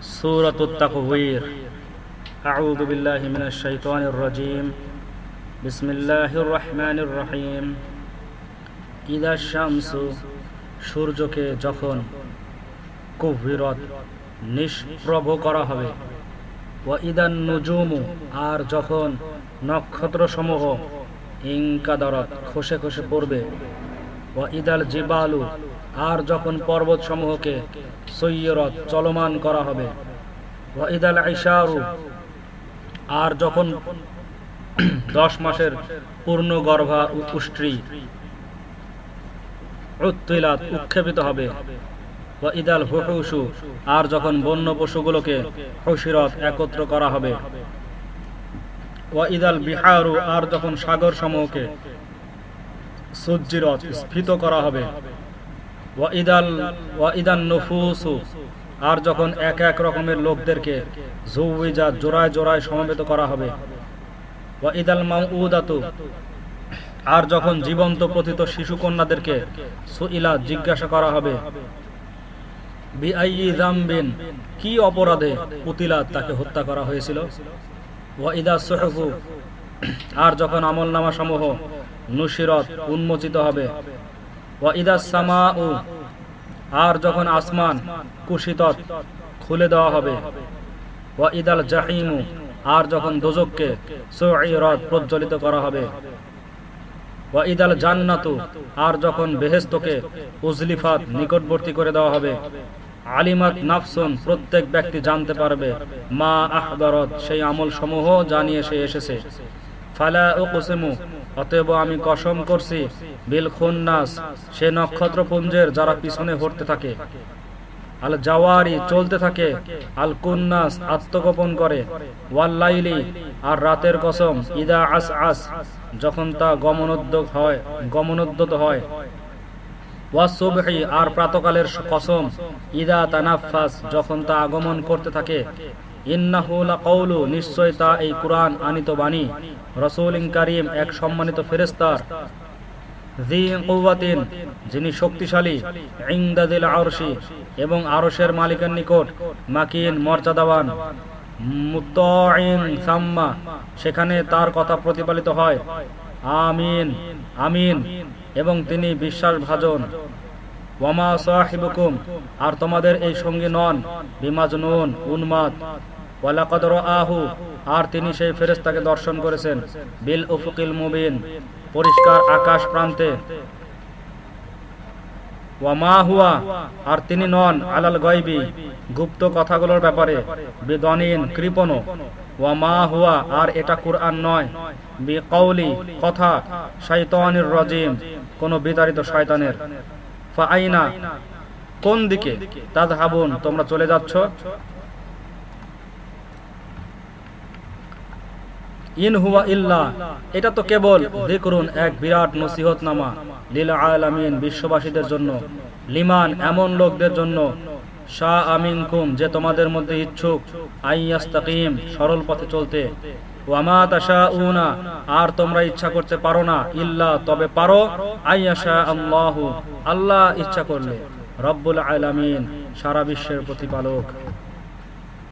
سورة التكوير أعوذ بالله من الشيطان الرجيم بسم الله الرحمن الرحيم إذا الشمس সূর্যকে যখন কুভিরত নিষ্প্রভ করা হবে ও ইদান নুজুমু আর যখন নক্ষত্র সমূহ ইঙ্কাদরত খসে খসে পড়বে ও ইদাল জিবালু আর যখন পর্বত সমূহকে সৈয়রত চলমান করা হবে। আর যখন দশ মাসের পূর্ণ গর্ভা উৎক্ষেপিত হবে। ইদাল হুহুসু, আর যখন বন্য পশুগুলোকে হুসিরত একত্র করা হবে। ইদাল বিহারু, আর যখন সাগর সমূহকে সজ্জিরত স্ফীত করা হবে। ও ইদাল ও ইদান নফুসু। আর যখন এক এক রকমের লোকদেরকে জৌবিজা জোড়ায় জোড়ায় সমবেত করা হবে। ও ইদাল মাউদাতু আর যখন জীবন্ত প্রথিত শিশু কন্যাদেরকে সুইলা জিজ্ঞাসা করা হবে কি অপরাধে পুতিলা তাকে হত্যা করা হয়েছিল? আর যখন আমল নামা সমূহ নুসিরত উন্মোচিত হবে আর যখন আসমান কুশিত খুলে দেওয়া হবে। ওয়াইদাল জাহিমু, আর যখন দোজককে সুইরত প্রজ্বলিত করা হবে। ওয়াইদাল জান্নাতু, আর যখন বেহেস্তকে উজলিফাত নিকটবর্তী করে দেওয়া হবে। আলিমাত নাফসুন, প্রত্যেক ব্যক্তি জানতে পারবে মা আহদারত সেই আমল সমূহ জানিয়ে সে এসেছে। ফালা ও কুসিমু অতএব আমি কসম করছি, বিল খুন্নাস, সে নক্ষত্র পুঞ্জের যারা পিছনে হরতে থাকে। আল জাওয়ারি চলতে থাকে, আল কুন্নাস আত্মগোপন করে। ওয়াল্লাইলি আর রাতের কসম, ইদা আস আস, যখন তা গমনোদ্যোগ হয়, গমনোদ্যত হয়। আর প্রাতকালের কসম, ইদা তানাফাস যখন তা আগমন করতে থাকে। তা এই আনিত বাণী। রসুল এক সম্মানিত যিনি শক্তিশালী আরশি এবং মালিকের নিকট মাকিন, মর্যাদাবান সাম্মা, সেখানে তার কথা প্রতিপালিত হয়। আমিন আমিন, এবং তিনি বিশ্বাস ভাজন ওয়ামা আর তোমাদের এই সঙ্গী নন, বিমাজনুন, উন্মাদ। আহু আর তিনি সেই ফেরেস্তাকে দর্শন করেছেন। বিল উফুকিল মুবিন, পরিষ্কার আকাশ প্রান্তে। হুয়া, আর তিনি নন, আলাল গয়বি, গুপ্ত কথাগুলোর ব্যাপারে। বেদনিন কৃপণ ওয়ামা হুয়া, আর এটা কুরআন নয়। বি কৌলি কথা শয়তানির রজিম, কোন বিতাড়িত শয়তানের। ফাআইনা, কোন দিকে? তাজহাবুন, তোমরা চলে যাচ্ছ? এটা তো কেবল দেখুন এক বিরাট নসিহত নামা লীল আলামিন বিশ্ববাসীদের জন্য, লিমান এমন লোকদের জন্য, শাহ আমিনকুম যে তোমাদের মধ্যে ইচ্ছুক আইয়াস্তাকিম সরল পথে চলতে। আর তোমরা ইচ্ছা করতে পারো না, ইল্লা তবে পারো আল্লাহ ইচ্ছা করলে। রব্বুল আলামিন সারা বিশ্বের প্রতিপালক।